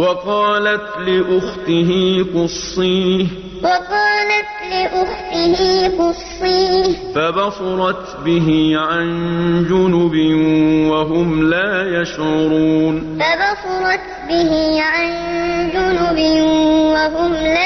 وقالت لأخته قصيه. وقالت لأخته قصيه. فبصرت به عن جنب وهم لا يشعرون. فبصرت به عن جنب وهم لا